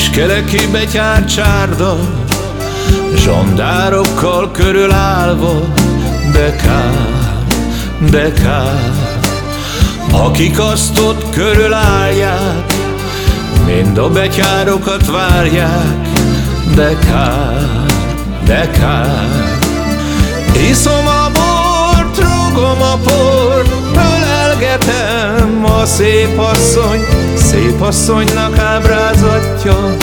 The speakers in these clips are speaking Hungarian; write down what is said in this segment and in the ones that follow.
Kiskereki betyár csárda, Zsandárokkal körülállva, de kár, de kár, akik azt ott körülállják, mind a betyárokat várják, de kár, de kár. Iszom a bort, rúgom a port, ölelgetem szép asszony, szép asszonynak ábrázatja,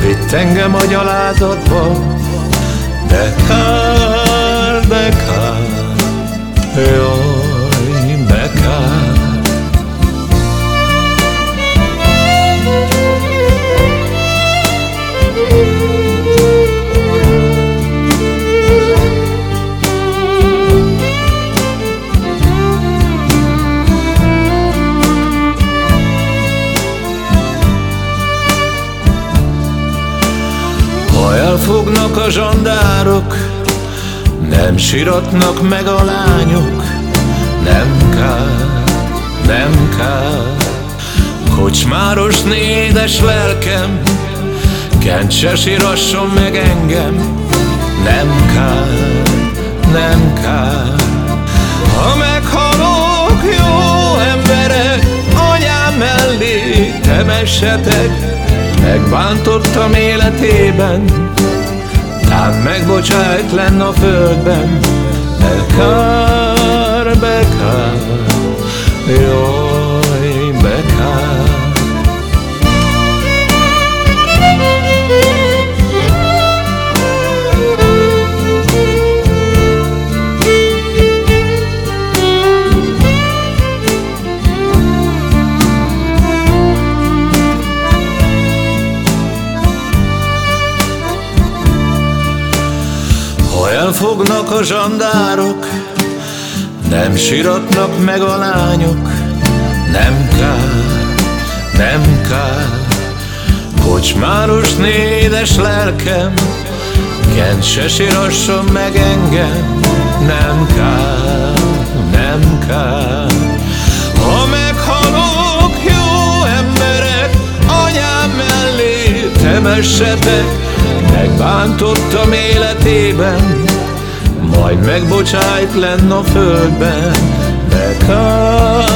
vitt engem a gyalázatba, de kár, de kár, jaj, Ha elfognak a zsandárok, nem siratnak meg a lányok, nem kár, nem kár. Kocsmáros nédes lelkem, Kent se sirasson meg engem, nem kár, nem kár. Ha meghalok, jó emberek, anyám mellé temessetek, Megbántottam életében, Tám megbocsájt lenn a földben, Bekár, elfognak a zsandárok, nem siratnak meg a lányok, nem kár, nem kár. Kocsmáros nédes lelkem, Kent se sirasson meg engem, nem kár, nem kár. Ha meghalok, jó emberek, anyám mellé temessetek, Megbántottam életében, majd megbocsájt lenn a földben. Bekár, bekár,